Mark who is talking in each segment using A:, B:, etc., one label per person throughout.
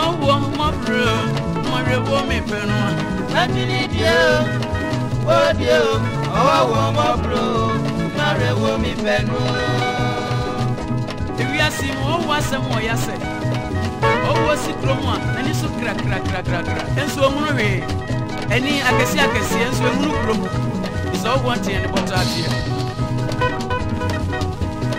A: Ɔwɔ mmɔborɔ mɔwerɛ wɔ me pɛ no a. Matini die o, o die o, ɔwɔ mmɔborɔ mɔwerɛ wɔ me
B: pɛ
A: no o.
B: Ewiase mu ɔwɔ asɛm wɔ yasɛ. Ɔwɔ si kuro mu a n'ani so krakrakrakrakra nso ɔhunu hwee. Ani akɛseɛ akɛseɛ nso ɛhunu kuro mu. Sɛ ɔwɔ nteɛ ne bɔtɔ adeɛ.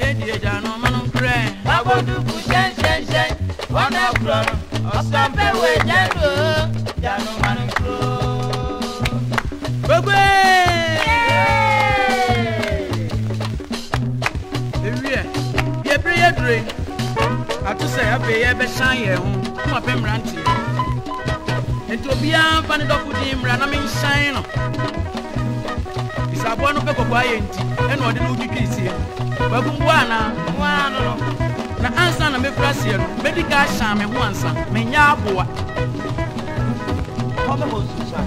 B: Yedi agya no ma no nkorɛ. Wabodu bu hyɛn hyɛn hyɛn. Wɔn na korɔ no. Ɔsɔ mpɛ wɔ agya no o. Agya no ma no
A: nkorɔ. Gbogbo ewiɛ yɛ
B: bere yɛ duro yi. Ato sɛ afei yɛ bɛ hyɛn yɛn ho. Mo apɛ mmeranteɛ. Nti obiara nfa ne dɔfo din mmra na menhyɛn no. Bisaboa no pɛ kɔkɔɔ ayɛ nti ɛna ɔde ne ho twitwii seɛ no. Wakum boa anaa?
A: Mo ara no no.
B: Na ansa na mɛfira seɛ no, mɛdi ka ahyɛn me ho ansa. Menyɛ aboa.
A: Hɔ bɛbɔ nsunsuan.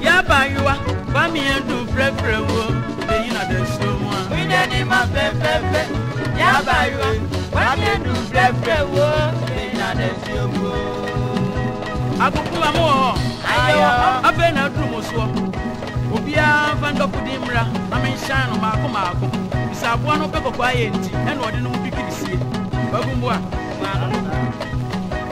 A: Y'abaayewa, fa me adum frɛfrɛ wo,
B: menyina dasuo mu a.
A: Wo
B: n'anim afɛfɛɛfɛ, y'abaayewa, fa me adum frɛfrɛ
A: wo, menyina dasuo mu o.
B: Akoko ma mo wɔ hɔ?
A: Ayɛ wɔ hɔ.
B: Afei na aduru mo soɔ. Obiara mfa ne dɔfo din mmra na menhyɛn no mmaako mmaako. Bisa aboa no pɛ kɔkɔɔ ayɛ nti ɛna ɔde ne ho twitwiri sie. Wagu mmoa? Mmoa no saa.